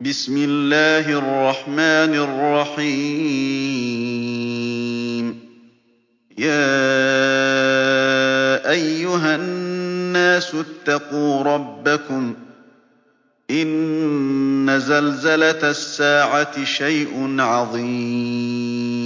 بِسْمِ اللَّهِ الرَّحْمَٰنِ الرَّحِيمِ. يَا أَيُّهَا النَّاسُ اتَّقُوا رَبَّكُمْ ۚ. إِنَّ زَلْزَلَةَ السَّاعَةِ شَيْءٌ عَظِيمٌ.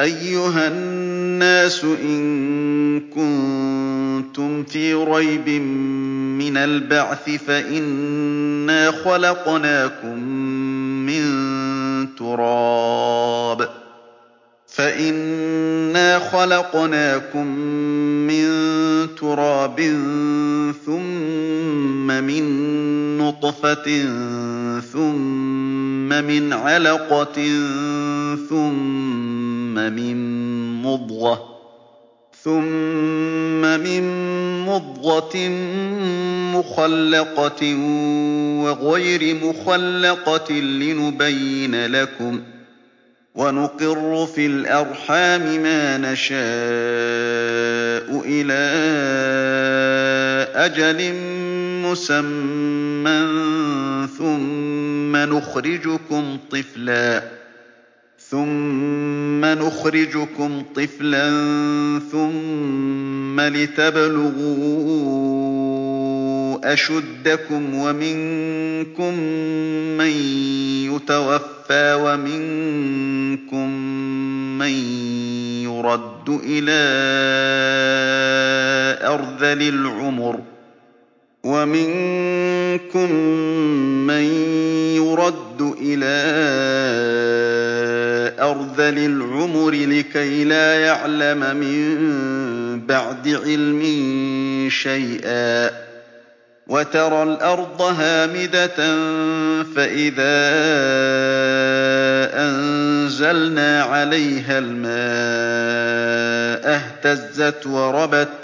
أَيُّهَا النَّاسُ إِن كُنتُمْ فِي رَيْبٍ مِّنَ الْبَعْثِ فَإِنَّا خَلَقْنَاكُم مِّن تُرَابٍ ثُمَّ مِن نُّطْفَةٍ ثُمَّ مِنْ عَلَقَةٍ ثُمَّ مِن مُّضْغَةٍ مُّخَلَّقَةٍ وَغَيْرِ مُخَلَّقَةٍ لِّنُبَيِّنَ لَكُمْ ۚ وَنُقِرُّ فِي الْأَرْحَامِ مَا نَشَاءُ إِلَىٰ أَجَلٍ مُّسَمًّى ثُمَّ نُخْرِجُكُمْ طِفْلًا ثُمَّ لِتَبْلُغُوا أَشُدَّكُمْ ۖ وَمِنكُم مَّن يُتَوَفَّىٰ وَمِنكُم مَّن يُرَدُّ إِلَىٰ أَرْذَلِ الْعُمُرِ لِكَيْلَا يَعْلَمَ مِن بَعْدِ عِلْمٍ شَيْئًا ۚ وَتَرَى الْأَرْضَ هَامِدَةً فَإِذَا أَنزَلْنَا عَلَيْهَا الْمَاءَ اهْتَزَّتْ وَرَبَتْ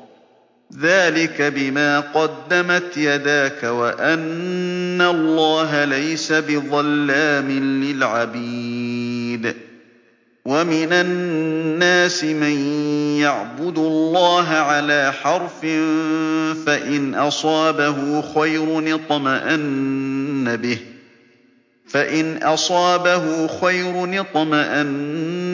ذَٰلِكَ بِمَا قَدَّمَتْ يَدَاكَ وَأَنَّ اللَّهَ لَيْسَ بِظَلَّامٍ لِّلْعَبِيدِ وَمِنَ النَّاسِ مَن يَعْبُدُ اللَّهَ عَلَىٰ حَرْفٍ فَإِنْ أَصَابَهُ خَيْرٌ اطْمَأَنَّ بِهِ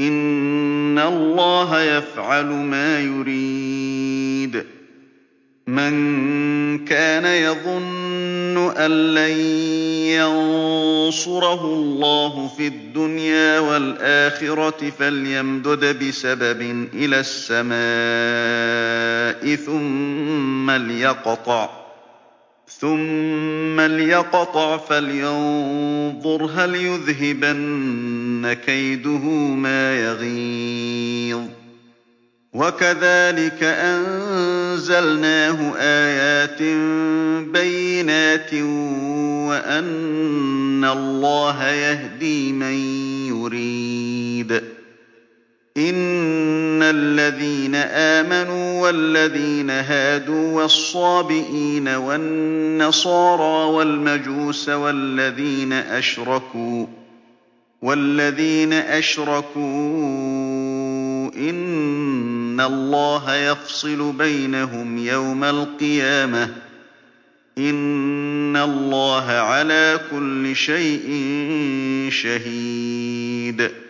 إِنَّ اللَّهَ يَفْعَلُ مَا يُرِيدُ مَن كَانَ يَظُنُّ أَن لَّن يَنصُرَهُ اللَّهُ فِي الدُّنْيَا وَالْآخِرَةِ فَلْيَمْدُدْ بِسَبَبٍ إِلَى السَّمَاءِ ثُمَّ لْيَقْطَعْ فَلْيَنظُرْ هَلْ يُذْهِبَنَّ كَيْدُهُ مَا يَغِيظُ. وَكَذَٰلِكَ أَنزَلْنَاهُ آيَاتٍ بَيِّنَاتٍ وَأَنَّ اللَّهَ يَهْدِي مَن يُرِيدُ. إِنَّ الَّذِينَ آمَنُوا وَالَّذِينَ هَادُوا وَالصَّابِئِينَ وَالنَّصَارَىٰ وَالْمَجُوسَ وَالَّذِينَ أَشْرَكُوا إِنَّ اللَّهَ يَفْصِلُ بَيْنَهُمْ يَوْمَ الْقِيَامَةِ ۚ إِنَّ اللَّهَ عَلَىٰ كُلِّ شَيْءٍ شَهِيدٌ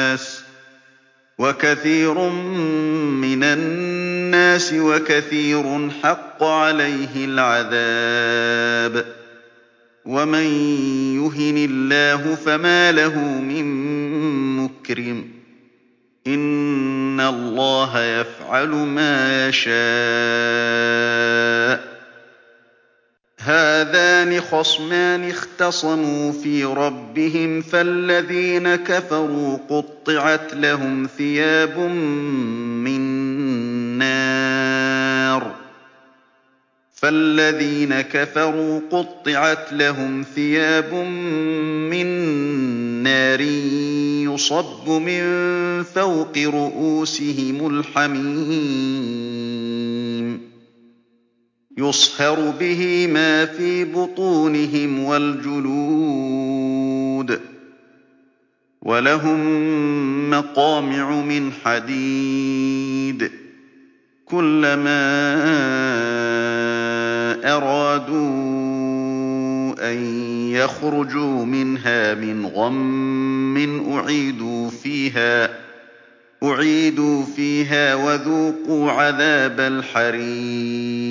وَكَثِيرٌ حَقَّ عَلَيْهِ الْعَذَابُ ۗ. وَمَن يُهِنِ اللَّهُ فَمَا لَهُ مِن مُّكْرِمٍ ۚ. إِنَّ اللَّهَ يَفْعَلُ مَا يَشَاءُ. هَٰذَانِ خَصْمَانِ اخْتَصَمُوا فِي رَبِّهِمْ ۖ فَالَّذِينَ كَفَرُوا قُطِّعَتْ لَهُمْ ثِيَابٌ مِّن نَّارٍ. يُصَبُّ مِن فَوْقِ رُءُوسِهِمُ الْحَمِيمُ. يُصْهَرُ بِهِ مَا فِي بُطُونِهِمْ وَالْجُلُودُ ۖ وَلَهُم مَّقَامِعُ مِنْ حَدِيدٍ كُلَّمَا أَرَادُوا أَن يَخْرُجُوا مِنْهَا مِنْ غَمٍّ أُعِيدُوا فِيهَا وَذُوقُوا عَذَابَ الْحَرِيقِ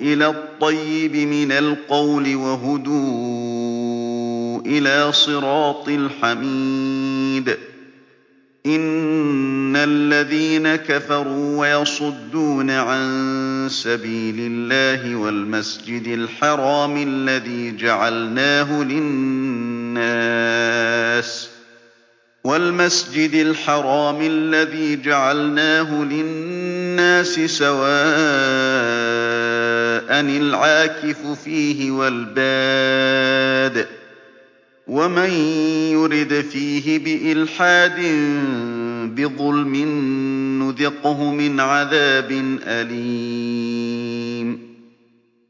إِلَى الطَّيِّبِ مِنَ الْقَوْلِ وَهُدُوا إِلَىٰ صِرَاطِ الْحَمِيدِ. إِنَّ الَّذِينَ كَفَرُوا وَيَصُدُّونَ عَن سَبِيلِ اللَّهِ وَالْمَسْجِدِ الْحَرَامِ الَّذِي جَعَلْنَاهُ لِلنَّاسِ سَوَاءً الْعَاكِفُ فِيهِ وَالْبَادِ ۚ وَمَن يُرِدْ فِيهِ بِإِلْحَادٍ بِظُلْمٍ نُّذِقْهُ مِنْ عَذَابٍ أَلِيمٍ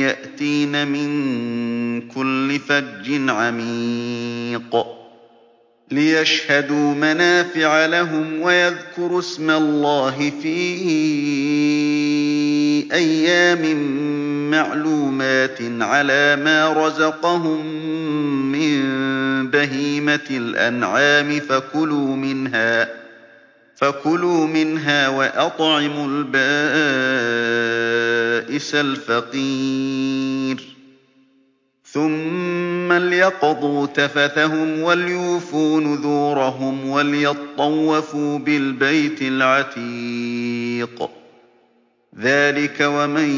يَأْتِينَ مِن كُلِّ فَجٍّ عَمِيقٍ لِّيَشْهَدُوا مَنَافِعَ لَهُمْ وَيَذْكُرُوا اسْمَ اللَّهِ فِي أَيَّامٍ مَّعْلُومَاتٍ عَلَىٰ مَا رَزَقَهُم مِّن بَهِيمَةِ الْأَنْعَامِ فَكُلُوا مِنْهَا وَأَطْعِمُوا الْبَائِسَ الْفَقِيرَ. ثُمَّ لْيَقْضُوا تَفَثَهُمْ وَلْيُوفُوا نُذُورَهُمْ وَلْيَطَّوَّفُوا بِالْبَيْتِ الْعَتِيقِ. ذَٰلِكَ وَمَن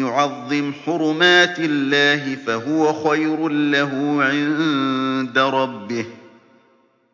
يُعَظِّمْ حُرُمَاتِ اللَّهِ فَهُوَ خَيْرٌ لَّهُ عِندَ رَبِّهِ ۗ.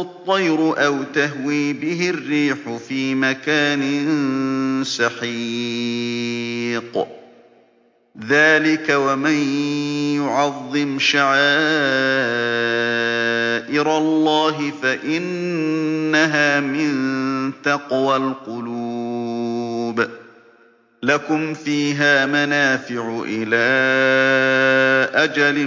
الطَّيْرُ. أَوْ تَهْوِي بِهِ الرِّيحُ فِي مَكَانٍ سَحِيقٍ. ذَٰلِكَ وَمَن يُعَظِّمْ شَعَائِرَ اللَّهِ فَإِنَّهَا مِن تَقْوَى الْقُلُوبِ. لَكُمْ فِيهَا مَنَافِعُ إِلَىٰ أَجَلٍ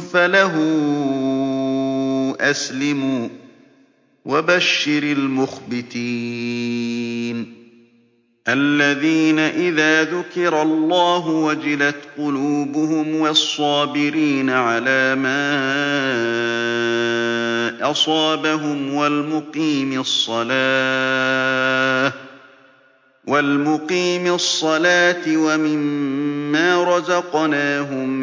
فَلَهُ أَسْلِمُوا ۗ وَبَشِّرِ الْمُخْبِتِينَ الَّذِينَ إِذَا ذُكِرَ اللَّهُ وَجِلَتْ قُلُوبُهُمْ وَالصَّابِرِينَ عَلَىٰ مَا أَصَابَهُمْ وَالْمُقِيمِي الصَّلَاةِ وَمِمَّا رَزَقْنَاهُمْ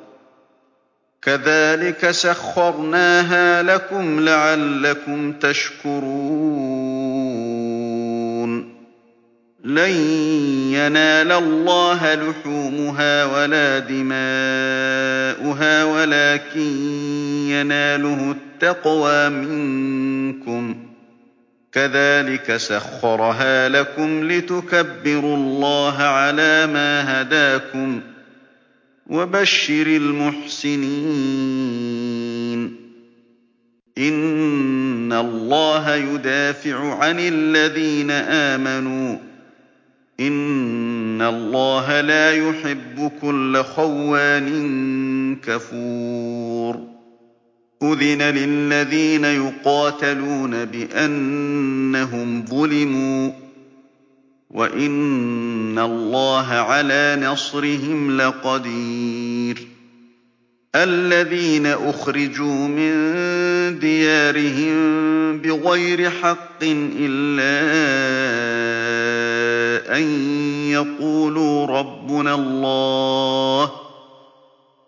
كَذَٰلِكَ سَخَّرْنَاهَا لَكُمْ لَعَلَّكُمْ تَشْكُرُونَ. لَن يَنَالَ اللَّهَ لُحُومُهَا وَلَا دِمَاؤُهَا وَلَٰكِن يَنَالُهُ التَّقْوَىٰ مِنكُمْ ۚ. كَذَٰلِكَ سَخَّرَهَا لَكُمْ لِتُكَبِّرُوا اللَّهَ عَلَىٰ مَا هَدَاكُمْ ۗ. وَبَشِّرِ الْمُحْسِنِينَ. إِنَّ اللَّهَ يُدَافِعُ عَنِ الَّذِينَ آمَنُوا ۗ. إِنَّ اللَّهَ لَا يُحِبُّ كُلَّ خَوَّانٍ كَفُورٍ. أُذِنَ لِلَّذِينَ يُقَاتَلُونَ بِأَنَّهُمْ ظُلِمُوا ۚ. وَإِنَّ اللَّهَ عَلَىٰ نَصْرِهِمْ لَقَدِيرٌ الَّذِينَ أُخْرِجُوا مِن دِيَارِهِم بِغَيْرِ حَقٍّ إِلَّا أَن يَقُولُوا رَبُّنَا اللَّهُ ۗ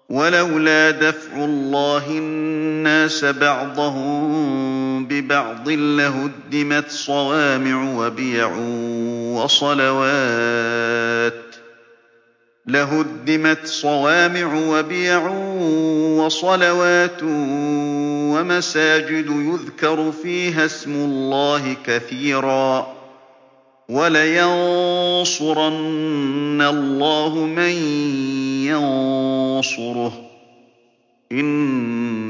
وَلَوْلَا دَفْعُ اللَّهِ النَّاسَ بَعْضَهُم بِبَعْضٍ لَّهُدِّمَتْ صَوَامِعُ وَبِيَعٌ وَصَلَوَاتٌ. وَمَسَاجِدُ يُذْكَرُ فِيهَا اسْمُ اللَّهِ كَثِيرًا ۗ. وَلَيَنصُرَنَّ اللَّهُ مَن يَنصُرُهُ ۗ.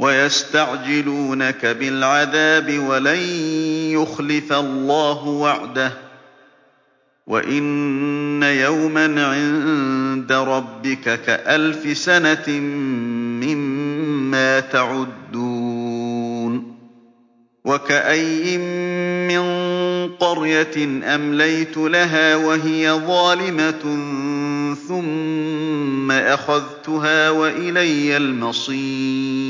وَيَسْتَعْجِلُونَكَ بِالْعَذَابِ وَلَن يُخْلِفَ اللَّهُ وَعْدَهُ ۚ. وَإِنَّ يَوْمًا عِندَ رَبِّكَ كَأَلْفِ سَنَةٍ مِّمَّا تَعُدُّونَ. وَكَأَيِّن مِّن قَرْيَةٍ أَمْلَيْتُ لَهَا وَهِيَ ظَالِمَةٌ ثُمَّ أَخَذْتُهَا وَإِلَيَّ الْمَصِيرُ.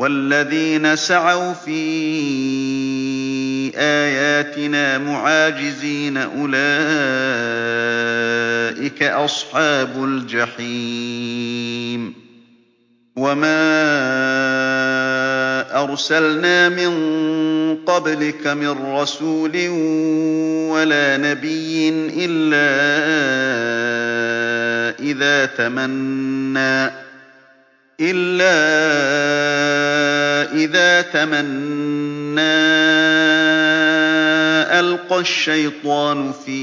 وَالَّذِينَ سَعَوْا فِي آيَاتِنَا مُعَاجِزِينَ أُولَٰئِكَ أَصْحَابُ الْجَحِيمِ. وَمَا أَرْسَلْنَا مِن قَبْلِكَ مِن رَّسُولٍ وَلَا نَبِيٍّ إِلَّا إِذَا تَمَنَّىٰ أَلْقَى الشَّيْطَانُ فِي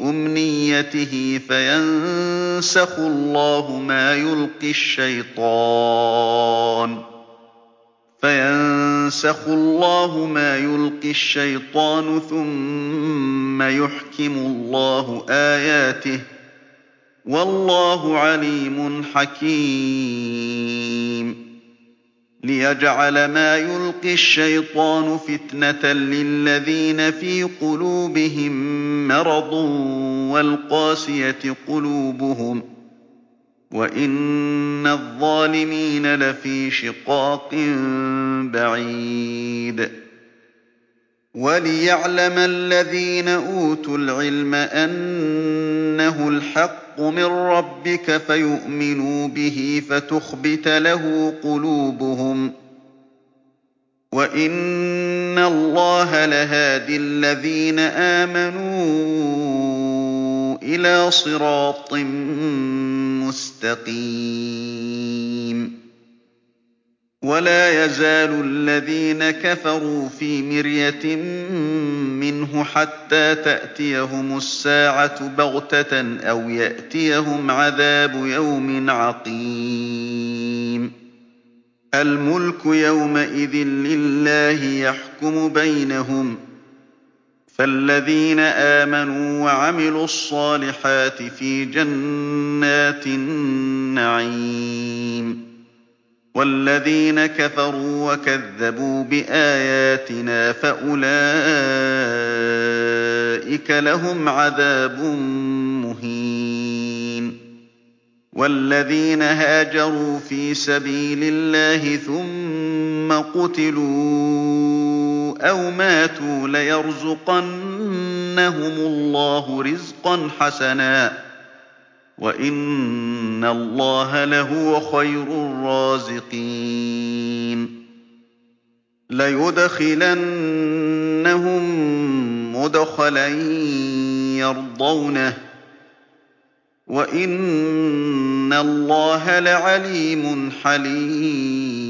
أُمْنِيَّتِهِ فَيَنسَخُ اللَّهُ مَا يُلْقِي الشَّيْطَانُ ثُمَّ يُحْكِمُ اللَّهُ آيَاتِهِ ۗ وَاللَّهُ عَلِيمٌ حَكِيمٌ. لِيَجْعَلَ مَا يُلْقِي الشَّيْطَانُ فِتْنَةً لِّلَّذِينَ فِي قُلُوبِهِم مَّرَضٌ وَالْقَاسِيَةِ قُلُوبُهُمْ ۗ. وَإِنَّ الظَّالِمِينَ لَفِي شِقَاقٍ بَعِيدٍ. وَلِيَعْلَمَ الَّذِينَ أُوتُوا الْعِلْمَ أَنَّهُ الْحَقُّ مِن رَّبِّكَ فَيُؤْمِنُوا بِهِ فَتُخْبِتَ لَهُ قُلُوبُهُمْ ۗ وَإِنَّ اللَّهَ لَهَادِي الَّذِينَ آمَنُوا إِلَىٰ صِرَاطٍ مُّسْتَقِيمٍ وَلَا يَزَالُ الَّذِينَ كَفَرُوا فِي مِرْيَةٍ مِّنْهُ حَتَّىٰ تَأْتِيَهُمُ السَّاعَةُ بَغْتَةً أَوْ يَأْتِيَهُمْ عَذَابُ يَوْمٍ عَقِيمٍ الْمُلْكُ يَوْمَئِذٍ لِّلَّهِ يَحْكُمُ بَيْنَهُمْ ۚ فَالَّذِينَ آمَنُوا وَعَمِلُوا الصَّالِحَاتِ فِي جَنَّاتِ النَّعِيمِ وَالَّذِينَ كَفَرُوا وَكَذَّبُوا بِآيَاتِنَا فَأُولَٰئِكَ لَهُمْ عَذَابٌ مُّهِينٌ. وَالَّذِينَ هَاجَرُوا فِي سَبِيلِ اللَّهِ ثُمَّ قُتِلُوا أَوْ مَاتُوا لَيَرْزُقَنَّهُمُ اللَّهُ رِزْقًا حَسَنًا ۚ. وَإِنَّ اللَّهَ لَهُوَ خَيْرُ الرَّازِقِينَ لَيُدْخِلَنَّهُم مُّدْخَلًا يَرْضَوْنَهُ ۗ وَإِنَّ اللَّهَ لَعَلِيمٌ حَلِيمٌ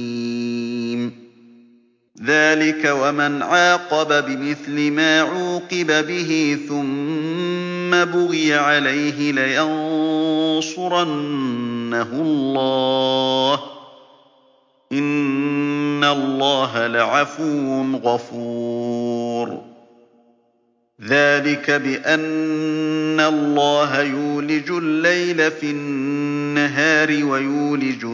ذَٰلِكَ وَمَنْ عَاقَبَ بِمِثْلِ مَا عُوقِبَ بِهِ ثُمَّ بُغِيَ عَلَيْهِ لَيَنصُرَنَّهُ اللَّهُ ۗ. إِنَّ اللَّهَ لَعَفُوٌّ غَفُورٌ. ذَٰلِكَ بِأَنَّ اللَّهَ يُولِجُ اللَّيْلَ فِي النَّهَارِ وَيُولِجُ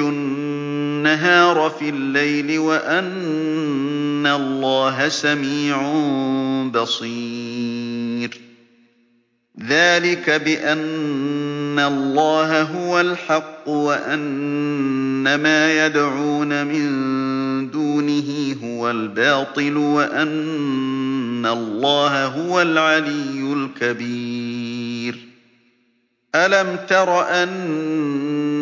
النَّهَارَ فِي اللَّيْلِ وَأَنَّ اللَّهَ سَمِيعٌ بَصِيرٌ ذَٰلِكَ بِأَنَّ اللَّهَ هُوَ الْحَقُّ وَأَنَّ مَا يَدْعُونَ مِن دُونِهِ هُوَ الْبَاطِلُ وَأَنَّ اللَّهَ هُوَ الْعَلِيُّ الْكَبِيرُ أَلَمْ تَرَ أَنَّ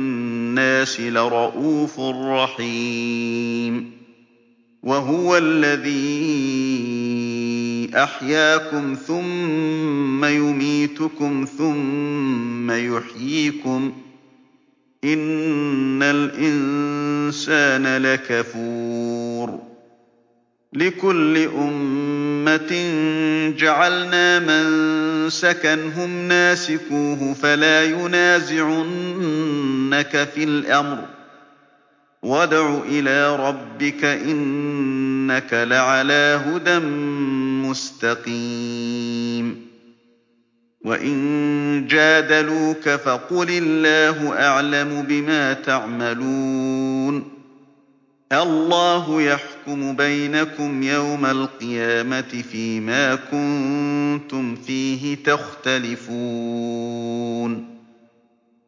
لَرَءُوفٌ رَّحِيمٌ وَهُوَ الَّذِي أَحْيَاكُمْ ثُمَّ يُمِيتُكُمْ ثُمَّ يُحْيِيكُمْ ۗ إِنَّ الْإِنسَانَ لَكَفُورٌ لِّكُلِّ أُمَّةٍ جَعَلْنَا مَنسَكًا هُمْ نَاسِكُوهُ فَلَا يُنَازِعُنَّكَ فِي الْأَمْرِ ۚ. وَادْعُ إِلَىٰ رَبِّكَ ۖ إِنَّكَ لَعَلَىٰ هُدًى مُّسْتَقِيمٍ. وَإِن جَادَلُوكَ فَقُلِ اللَّهُ أَعْلَمُ بِمَا تَعْمَلُونَ. اللَّهُ يَحْكُمُ بَيْنَكُمْ يَوْمَ الْقِيَامَةِ فِيمَا كُنتُمْ فِيهِ تَخْتَلِفُونَ.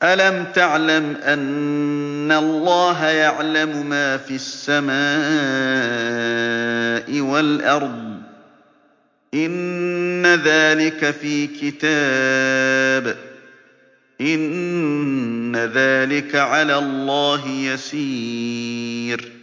أَلَمْ تَعْلَمْ أَنَّ اللَّهَ يَعْلَمُ مَا فِي السَّمَاءِ وَالْأَرْضِ ۗ؟ إِنَّ ذَٰلِكَ فِي كِتَابٍ ۚ. إِنَّ ذَٰلِكَ عَلَى اللَّهِ يَسِيرٌ.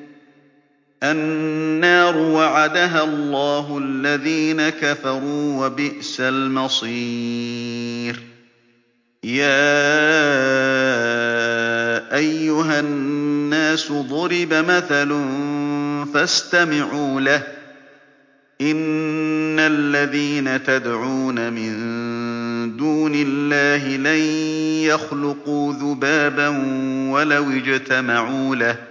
النَّارُ وَعَدَهَا اللَّهُ الَّذِينَ كَفَرُوا ۖ وَبِئْسَ الْمَصِيرُ. يَا أَيُّهَا النَّاسُ ضُرِبَ مَثَلٌ فَاسْتَمِعُوا لَهُ ۚ. إِنَّ الَّذِينَ تَدْعُونَ مِن دُونِ اللَّهِ لَن يَخْلُقُوا ذُبَابًا وَلَوِ اجْتَمَعُوا لَهُ ۖ.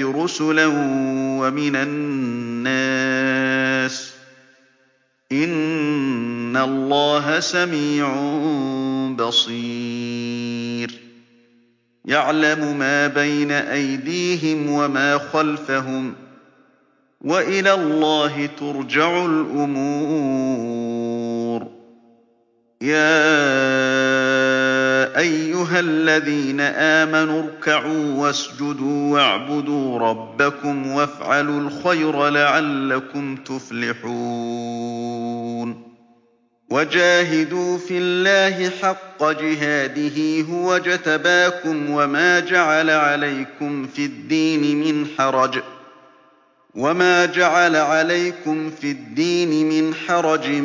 رُسُلًا وَمِنَ النَّاسِ ۚ. إِنَّ اللَّهَ سَمِيعٌ بَصِيرٌ. يَعْلَمُ مَا بَيْنَ أَيْدِيهِمْ وَمَا خَلْفَهُمْ ۗ. وَإِلَى اللَّهِ تُرْجَعُ الْأُمُورُ. أَيُّهَا الَّذِينَ آمَنُوا ارْكَعُوا وَاسْجُدُوا وَاعْبُدُوا رَبَّكُمْ وَافْعَلُوا الْخَيْرَ لَعَلَّكُمْ تُفْلِحُونَ. وَجَاهِدُوا فِي اللَّهِ حَقَّ جِهَادِهِ ۖ هُوَ اجْتَبَاكُمْ وَمَا جَعَلَ عَلَيْكُمْ فِي الدِّينِ مِنْ حَرَجٍ ۚ